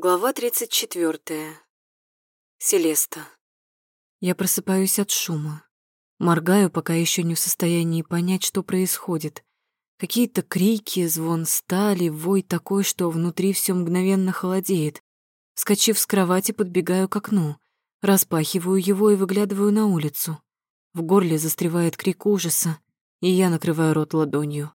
Глава 34. Селеста. Я просыпаюсь от шума. Моргаю, пока еще не в состоянии понять, что происходит. Какие-то крики, звон стали, вой такой, что внутри все мгновенно холодеет. Скочив с кровати, подбегаю к окну. Распахиваю его и выглядываю на улицу. В горле застревает крик ужаса, и я накрываю рот ладонью.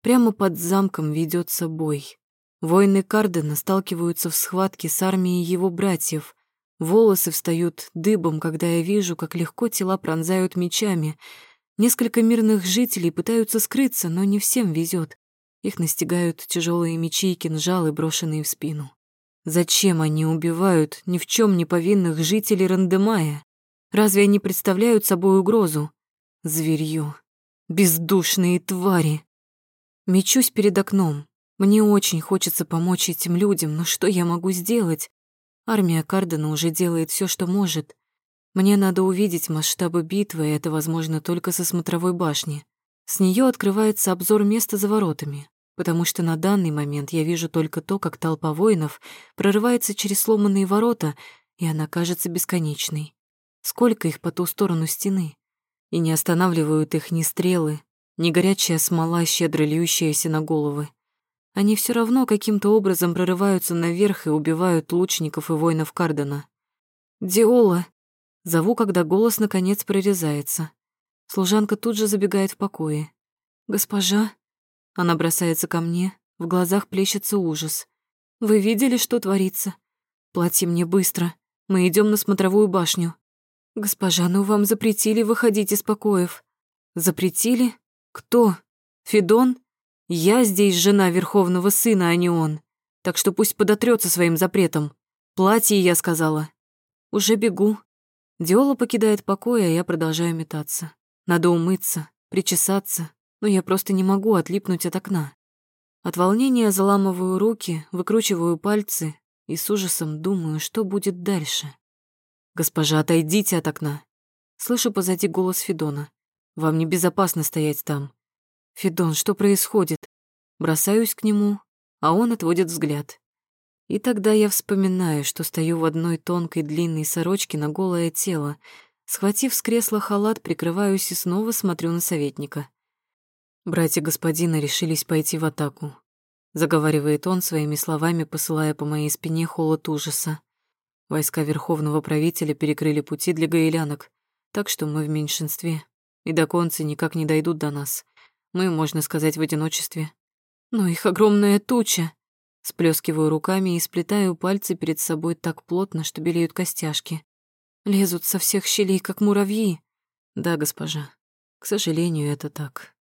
Прямо под замком ведется бой. Воины Кардена сталкиваются в схватке с армией его братьев. Волосы встают дыбом, когда я вижу, как легко тела пронзают мечами. Несколько мирных жителей пытаются скрыться, но не всем везет. Их настигают тяжелые мечи и кинжалы, брошенные в спину. Зачем они убивают ни в чем не повинных жителей Рандемая? Разве они представляют собой угрозу? Зверье. Бездушные твари. Мечусь перед окном, мне очень хочется помочь этим людям, но что я могу сделать? Армия Кардена уже делает все, что может. Мне надо увидеть масштабы битвы, и это возможно только со смотровой башни. С нее открывается обзор места за воротами, потому что на данный момент я вижу только то, как толпа воинов прорывается через сломанные ворота, и она кажется бесконечной. Сколько их по ту сторону стены? И не останавливают их ни стрелы, ни горячая смола, щедро льющаяся на головы. Они все равно каким-то образом прорываются наверх и убивают лучников и воинов Кардена. «Диола!» Зову, когда голос наконец прорезается. Служанка тут же забегает в покое. «Госпожа?» Она бросается ко мне, в глазах плещется ужас. «Вы видели, что творится? Плати мне быстро. Мы идем на смотровую башню». «Госпожа, ну вам запретили выходить из покоев». «Запретили? Кто? Федон?» Я здесь жена Верховного Сына, а не он. Так что пусть подотрется своим запретом. Платье, я сказала. Уже бегу. Диола покидает покой, а я продолжаю метаться. Надо умыться, причесаться, но я просто не могу отлипнуть от окна. От волнения заламываю руки, выкручиваю пальцы и с ужасом думаю, что будет дальше. «Госпожа, отойдите от окна!» Слышу позади голос Федона. «Вам небезопасно стоять там. «Федон, что происходит?» Бросаюсь к нему, а он отводит взгляд. И тогда я вспоминаю, что стою в одной тонкой длинной сорочке на голое тело. Схватив с кресла халат, прикрываюсь и снова смотрю на советника. Братья господина решились пойти в атаку. Заговаривает он своими словами, посылая по моей спине холод ужаса. Войска верховного правителя перекрыли пути для гаэлянок, так что мы в меньшинстве, и доконцы никак не дойдут до нас. Мы, можно сказать, в одиночестве. Но их огромная туча. Сплескиваю руками и сплетаю пальцы перед собой так плотно, что белеют костяшки. Лезут со всех щелей, как муравьи. Да, госпожа, к сожалению, это так.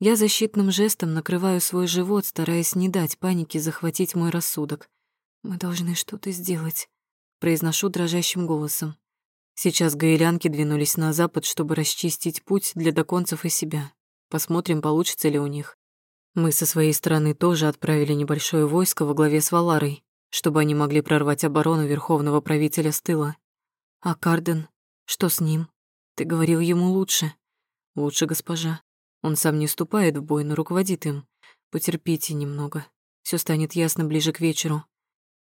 Я защитным жестом накрываю свой живот, стараясь не дать панике захватить мой рассудок. «Мы должны что-то сделать», — произношу дрожащим голосом. Сейчас гаэлянки двинулись на запад, чтобы расчистить путь для доконцев и себя. Посмотрим, получится ли у них. Мы со своей стороны тоже отправили небольшое войско во главе с Валарой, чтобы они могли прорвать оборону верховного правителя с тыла. А Карден? Что с ним? Ты говорил ему лучше. Лучше, госпожа. Он сам не вступает в бой, но руководит им. Потерпите немного. Все станет ясно ближе к вечеру.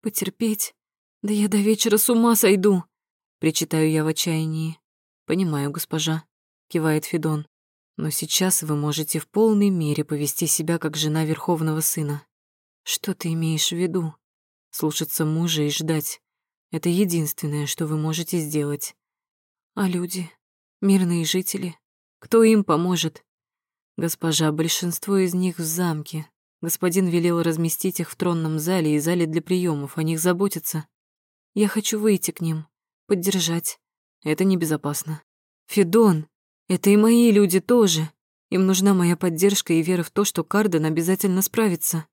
Потерпеть? Да я до вечера с ума сойду. Причитаю я в отчаянии. Понимаю, госпожа. Кивает Федон. Но сейчас вы можете в полной мере повести себя как жена Верховного Сына. Что ты имеешь в виду? Слушаться мужа и ждать. Это единственное, что вы можете сделать. А люди? Мирные жители? Кто им поможет? Госпожа, большинство из них в замке. Господин велел разместить их в тронном зале и зале для приемов, о них заботиться. Я хочу выйти к ним, поддержать. Это небезопасно. Федон, это и мои люди тоже. Им нужна моя поддержка и вера в то, что Карден обязательно справится.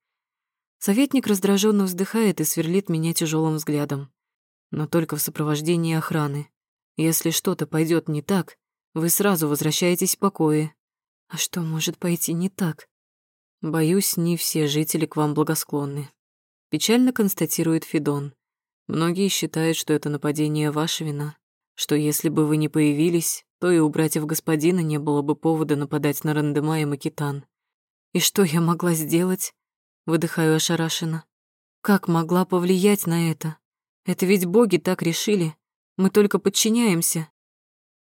Советник раздраженно вздыхает и сверлит меня тяжелым взглядом. Но только в сопровождении охраны. Если что-то пойдет не так, вы сразу возвращаетесь в покое. А что может пойти не так? Боюсь, не все жители к вам благосклонны. Печально констатирует Федон. Многие считают, что это нападение ваша вина, что если бы вы не появились, то и у братьев господина не было бы повода нападать на Рандема и Макитан. И что я могла сделать? Выдыхаю ошарашенно. Как могла повлиять на это? Это ведь боги так решили. Мы только подчиняемся.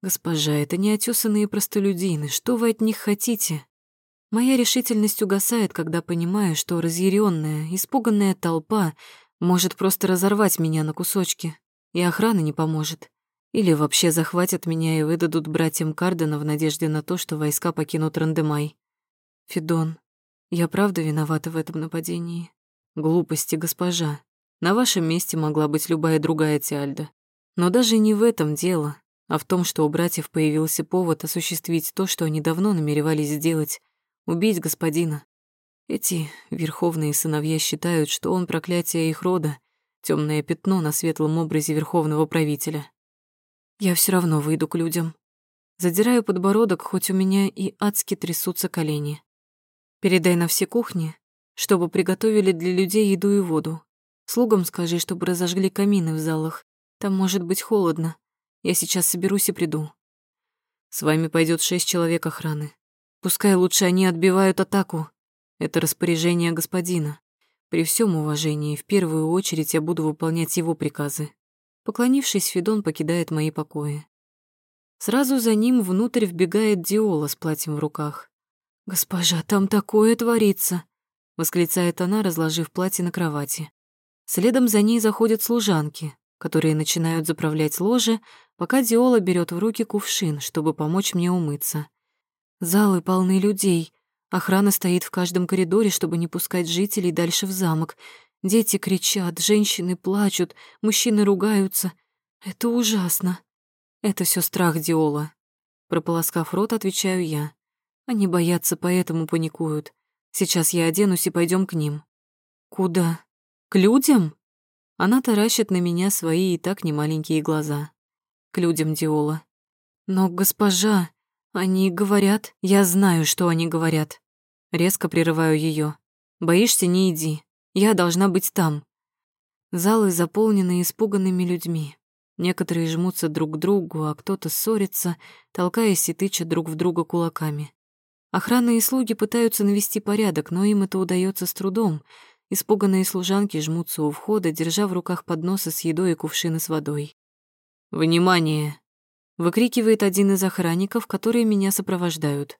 Госпожа, это не отёсанные простолюдины. Что вы от них хотите? Моя решительность угасает, когда понимаю, что разъяренная, испуганная толпа может просто разорвать меня на кусочки, и охрана не поможет. Или вообще захватят меня и выдадут братьям Кардена в надежде на то, что войска покинут Рандемай. Федон, я правда виновата в этом нападении? Глупости, госпожа. На вашем месте могла быть любая другая Тиальда. Но даже не в этом дело, а в том, что у братьев появился повод осуществить то, что они давно намеревались сделать — убить господина. Эти верховные сыновья считают, что он проклятие их рода, темное пятно на светлом образе верховного правителя. Я все равно выйду к людям. Задираю подбородок, хоть у меня и адски трясутся колени. Передай на все кухни, чтобы приготовили для людей еду и воду. Слугам скажи, чтобы разожгли камины в залах. Там может быть холодно. Я сейчас соберусь и приду. С вами пойдет шесть человек охраны. Пускай лучше они отбивают атаку. Это распоряжение господина. При всем уважении, в первую очередь я буду выполнять его приказы. Поклонившись, Федон покидает мои покои. Сразу за ним внутрь вбегает Диола с платьем в руках. «Госпожа, там такое творится!» — восклицает она, разложив платье на кровати. Следом за ней заходят служанки, которые начинают заправлять ложе, пока Диола берет в руки кувшин, чтобы помочь мне умыться. Залы полны людей. Охрана стоит в каждом коридоре, чтобы не пускать жителей дальше в замок. Дети кричат, женщины плачут, мужчины ругаются. Это ужасно. Это все страх Диола. Прополоскав рот, отвечаю я. Они боятся, поэтому паникуют. Сейчас я оденусь и пойдем к ним. Куда? К людям? Она таращит на меня свои и так немаленькие глаза. К людям Диола. Но, госпожа, они говорят... Я знаю, что они говорят. Резко прерываю ее. Боишься, не иди. Я должна быть там. Залы заполнены испуганными людьми. Некоторые жмутся друг к другу, а кто-то ссорится, толкаясь и тыча друг в друга кулаками. Охрана и слуги пытаются навести порядок, но им это удается с трудом. Испуганные служанки жмутся у входа, держа в руках подносы с едой и кувшины с водой. «Внимание!» — выкрикивает один из охранников, которые меня сопровождают.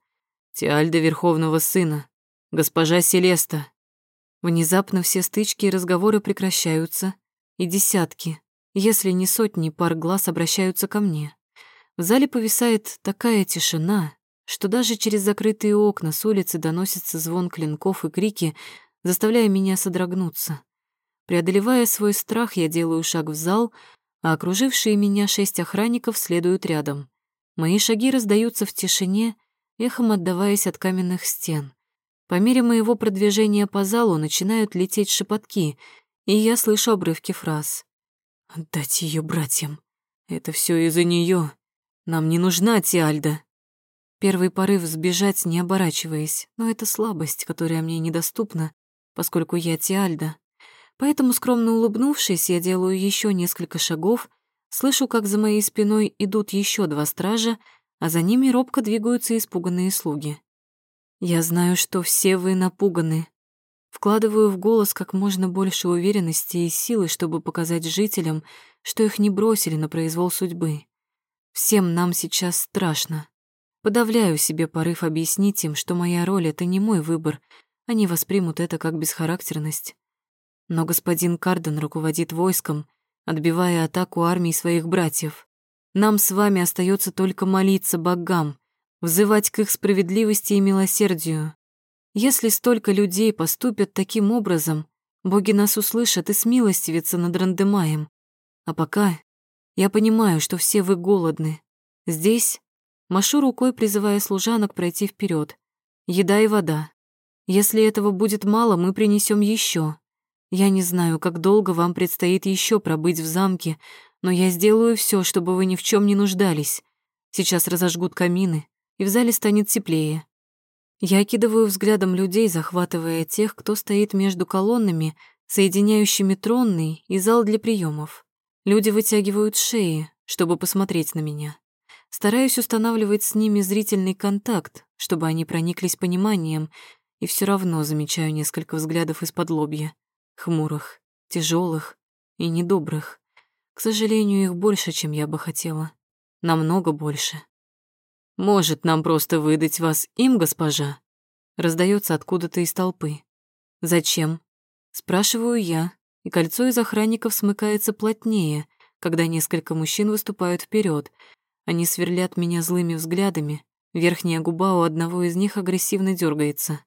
«Тиальда Верховного Сына! Госпожа Селеста!» Внезапно все стычки и разговоры прекращаются, и десятки, если не сотни пар глаз обращаются ко мне. В зале повисает такая тишина, что даже через закрытые окна с улицы доносится звон клинков и крики, заставляя меня содрогнуться. Преодолевая свой страх, я делаю шаг в зал, а окружившие меня шесть охранников следуют рядом. Мои шаги раздаются в тишине, эхом отдаваясь от каменных стен. По мере моего продвижения по залу начинают лететь шепотки, и я слышу обрывки фраз. «Отдать ее братьям. Это все из-за нее. Нам не нужна Тиальда». Первый порыв сбежать, не оборачиваясь, но это слабость, которая мне недоступна, поскольку я Тиальда. Поэтому, скромно улыбнувшись, я делаю еще несколько шагов, слышу, как за моей спиной идут еще два стража, а за ними робко двигаются испуганные слуги. Я знаю, что все вы напуганы. Вкладываю в голос как можно больше уверенности и силы, чтобы показать жителям, что их не бросили на произвол судьбы. Всем нам сейчас страшно. Подавляю себе порыв объяснить им, что моя роль — это не мой выбор, они воспримут это как бесхарактерность. Но господин Карден руководит войском, отбивая атаку армии своих братьев. Нам с вами остается только молиться богам, взывать к их справедливости и милосердию. Если столько людей поступят таким образом, боги нас услышат и смилостивятся над Рандемаем. А пока я понимаю, что все вы голодны. Здесь машу рукой, призывая служанок пройти вперед. Еда и вода. Если этого будет мало, мы принесем еще. Я не знаю, как долго вам предстоит еще пробыть в замке, но я сделаю все, чтобы вы ни в чем не нуждались. Сейчас разожгут камины, и в зале станет теплее. Я окидываю взглядом людей, захватывая тех, кто стоит между колоннами, соединяющими тронный и зал для приемов. Люди вытягивают шеи, чтобы посмотреть на меня. Стараюсь устанавливать с ними зрительный контакт, чтобы они прониклись пониманием, и все равно замечаю несколько взглядов из-под лобья, хмурых, тяжелых и недобрых. К сожалению, их больше, чем я бы хотела. Намного больше. «Может, нам просто выдать вас им, госпожа?» Раздается откуда-то из толпы. «Зачем?» Спрашиваю я, и кольцо из охранников смыкается плотнее, когда несколько мужчин выступают вперед. Они сверлят меня злыми взглядами, верхняя губа у одного из них агрессивно дергается.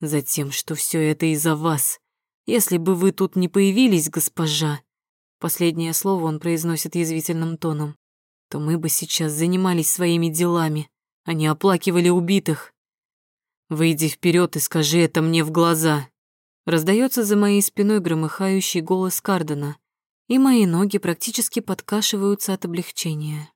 «Затем, что все это из-за вас. Если бы вы тут не появились, госпожа...» Последнее слово он произносит язвительным тоном. «То мы бы сейчас занимались своими делами, а не оплакивали убитых. Выйди вперед и скажи это мне в глаза». Раздается за моей спиной громыхающий голос Кардена, и мои ноги практически подкашиваются от облегчения.